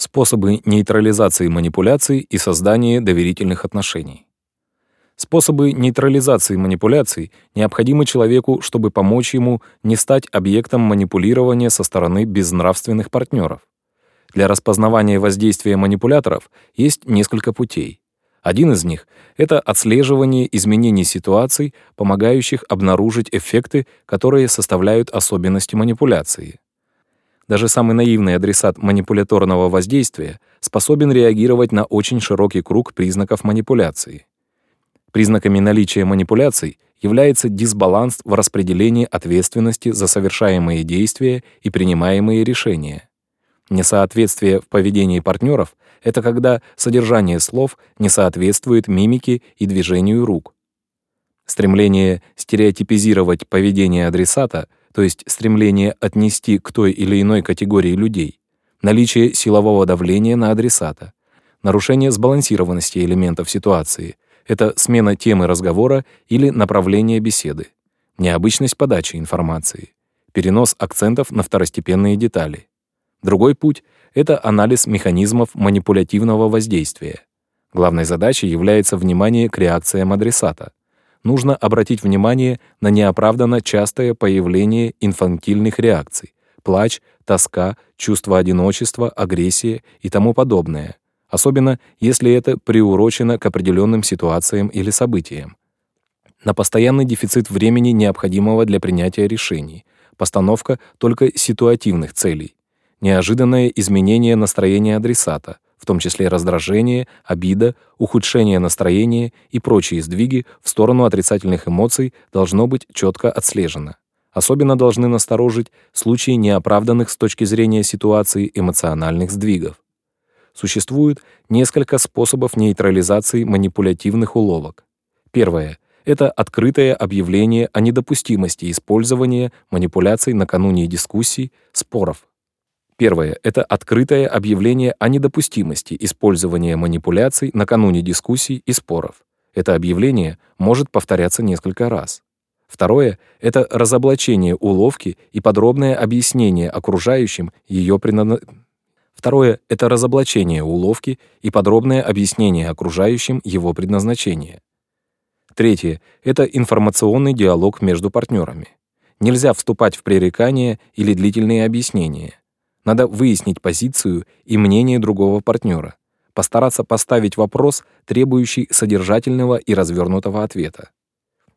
Способы нейтрализации манипуляций и создания доверительных отношений. Способы нейтрализации манипуляций необходимы человеку, чтобы помочь ему не стать объектом манипулирования со стороны безнравственных партнеров. Для распознавания воздействия манипуляторов есть несколько путей. Один из них — это отслеживание изменений ситуаций, помогающих обнаружить эффекты, которые составляют особенности манипуляции. Даже самый наивный адресат манипуляторного воздействия способен реагировать на очень широкий круг признаков манипуляции. Признаками наличия манипуляций является дисбаланс в распределении ответственности за совершаемые действия и принимаемые решения. Несоответствие в поведении партнеров — это когда содержание слов не соответствует мимике и движению рук. Стремление стереотипизировать поведение адресата, то есть стремление отнести к той или иной категории людей, наличие силового давления на адресата, нарушение сбалансированности элементов ситуации — это смена темы разговора или направления беседы, необычность подачи информации, перенос акцентов на второстепенные детали. Другой путь — это анализ механизмов манипулятивного воздействия. Главной задачей является внимание к реакциям адресата. Нужно обратить внимание на неоправданно частое появление инфантильных реакций — плач, тоска, чувство одиночества, агрессия и тому подобное — особенно если это приурочено к определенным ситуациям или событиям. На постоянный дефицит времени, необходимого для принятия решений, постановка только ситуативных целей, неожиданное изменение настроения адресата, в том числе раздражение, обида, ухудшение настроения и прочие сдвиги в сторону отрицательных эмоций должно быть четко отслежено. Особенно должны насторожить случаи неоправданных с точки зрения ситуации эмоциональных сдвигов. Существует несколько способов нейтрализации манипулятивных уловок. Первое — это открытое объявление о недопустимости использования манипуляций накануне дискуссий, споров. Первое — это открытое объявление о недопустимости использования манипуляций накануне дискуссий и споров. Это объявление может повторяться несколько раз. Второе — это разоблачение уловки и подробное объяснение окружающим ее принадлежности Второе — это разоблачение уловки и подробное объяснение окружающим его предназначения. Третье — это информационный диалог между партнерами. Нельзя вступать в пререкания или длительные объяснения. Надо выяснить позицию и мнение другого партнера, постараться поставить вопрос, требующий содержательного и развернутого ответа.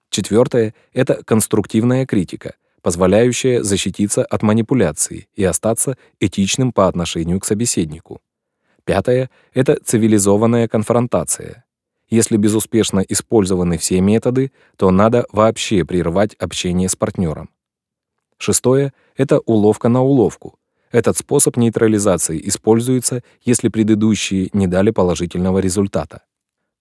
Четвертое — это конструктивная критика, позволяющая защититься от манипуляции и остаться этичным по отношению к собеседнику. Пятое — это цивилизованная конфронтация. Если безуспешно использованы все методы, то надо вообще прервать общение с партнером. Шестое — это уловка на уловку. Этот способ нейтрализации используется, если предыдущие не дали положительного результата.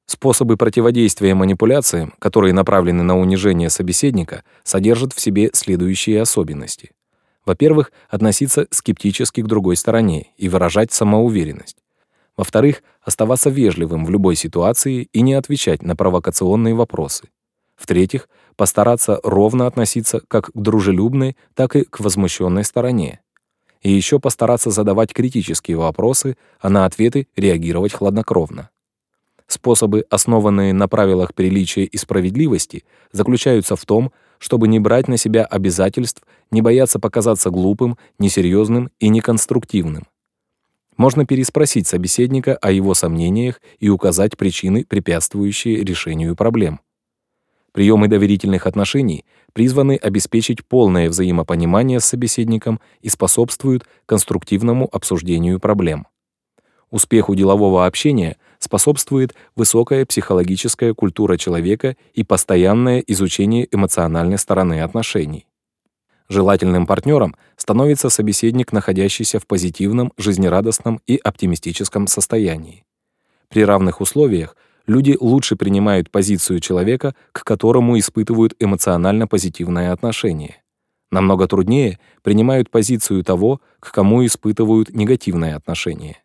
Способы противодействия манипуляциям, которые направлены на унижение собеседника, содержат в себе следующие особенности. Во-первых, относиться скептически к другой стороне и выражать самоуверенность. Во-вторых, оставаться вежливым в любой ситуации и не отвечать на провокационные вопросы. В-третьих, постараться ровно относиться как к дружелюбной, так и к возмущенной стороне. И еще постараться задавать критические вопросы, а на ответы реагировать хладнокровно. Способы, основанные на правилах приличия и справедливости, заключаются в том, чтобы не брать на себя обязательств, не бояться показаться глупым, несерьезным и неконструктивным. Можно переспросить собеседника о его сомнениях и указать причины, препятствующие решению проблем. Приемы доверительных отношений призваны обеспечить полное взаимопонимание с собеседником и способствуют конструктивному обсуждению проблем. Успеху делового общения способствует высокая психологическая культура человека и постоянное изучение эмоциональной стороны отношений. Желательным партнером становится собеседник, находящийся в позитивном, жизнерадостном и оптимистическом состоянии. При равных условиях люди лучше принимают позицию человека, к которому испытывают эмоционально позитивное отношение. Намного труднее принимают позицию того, к кому испытывают негативное отношение.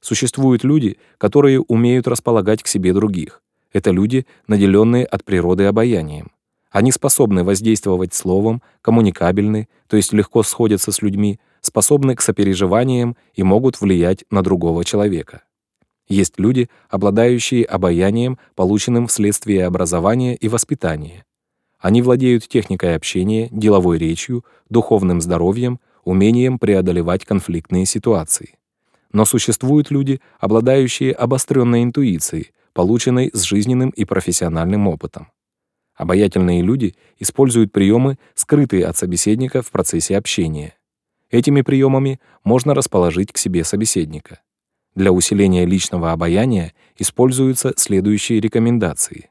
Существуют люди, которые умеют располагать к себе других. Это люди, наделенные от природы обаянием. Они способны воздействовать словом, коммуникабельны, то есть легко сходятся с людьми, способны к сопереживаниям и могут влиять на другого человека. Есть люди, обладающие обаянием, полученным вследствие образования и воспитания. Они владеют техникой общения, деловой речью, духовным здоровьем, умением преодолевать конфликтные ситуации. Но существуют люди, обладающие обостренной интуицией, полученной с жизненным и профессиональным опытом. Обаятельные люди используют приемы, скрытые от собеседника в процессе общения. Этими приемами можно расположить к себе собеседника. Для усиления личного обаяния используются следующие рекомендации.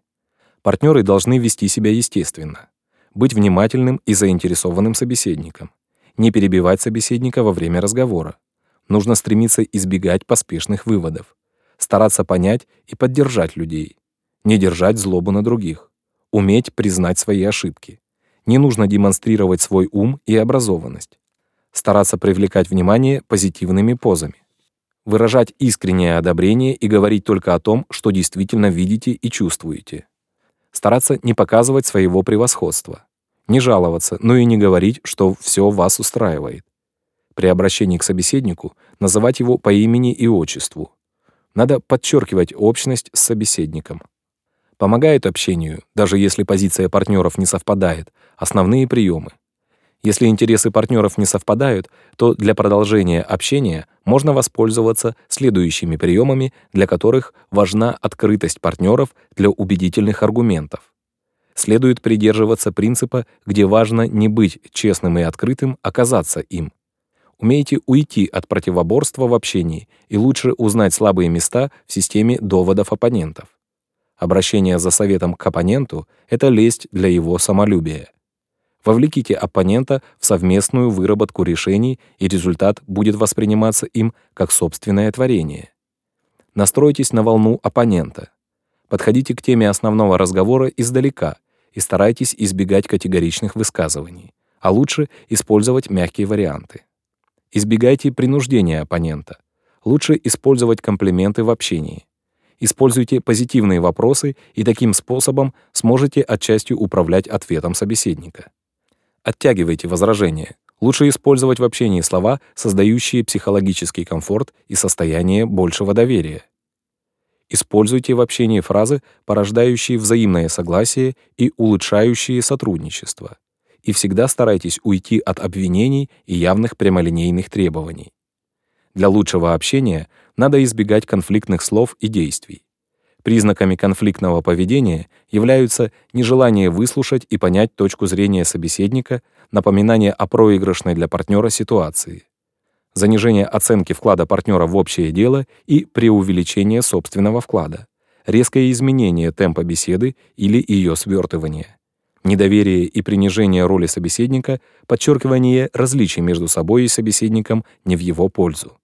Партнеры должны вести себя естественно, быть внимательным и заинтересованным собеседником, не перебивать собеседника во время разговора. Нужно стремиться избегать поспешных выводов, стараться понять и поддержать людей, не держать злобу на других, уметь признать свои ошибки. Не нужно демонстрировать свой ум и образованность стараться привлекать внимание позитивными позами, выражать искреннее одобрение и говорить только о том, что действительно видите и чувствуете, стараться не показывать своего превосходства, не жаловаться, но и не говорить, что все вас устраивает. При обращении к собеседнику называть его по имени и отчеству. Надо подчеркивать общность с собеседником. Помогает общению, даже если позиция партнеров не совпадает, основные приемы. Если интересы партнеров не совпадают, то для продолжения общения можно воспользоваться следующими приемами, для которых важна открытость партнеров для убедительных аргументов. Следует придерживаться принципа, где важно не быть честным и открытым, а казаться им. Умейте уйти от противоборства в общении и лучше узнать слабые места в системе доводов оппонентов. Обращение за советом к оппоненту — это лесть для его самолюбия. Вовлеките оппонента в совместную выработку решений, и результат будет восприниматься им как собственное творение. Настройтесь на волну оппонента. Подходите к теме основного разговора издалека и старайтесь избегать категоричных высказываний, а лучше использовать мягкие варианты. Избегайте принуждения оппонента. Лучше использовать комплименты в общении. Используйте позитивные вопросы и таким способом сможете отчасти управлять ответом собеседника. Оттягивайте возражения. Лучше использовать в общении слова, создающие психологический комфорт и состояние большего доверия. Используйте в общении фразы, порождающие взаимное согласие и улучшающие сотрудничество. И всегда старайтесь уйти от обвинений и явных прямолинейных требований. Для лучшего общения надо избегать конфликтных слов и действий. Признаками конфликтного поведения являются нежелание выслушать и понять точку зрения собеседника, напоминание о проигрышной для партнера ситуации, занижение оценки вклада партнера в общее дело и преувеличение собственного вклада, резкое изменение темпа беседы или ее свертывание, недоверие и принижение роли собеседника, подчеркивание различий между собой и собеседником не в его пользу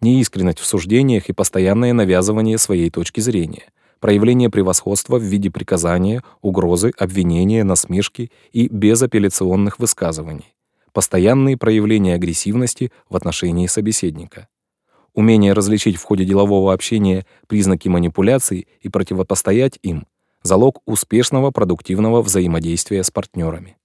неискренность в суждениях и постоянное навязывание своей точки зрения, проявление превосходства в виде приказания, угрозы, обвинения, насмешки и безапелляционных высказываний, постоянные проявления агрессивности в отношении собеседника, умение различить в ходе делового общения признаки манипуляций и противопостоять им — залог успешного продуктивного взаимодействия с партнерами.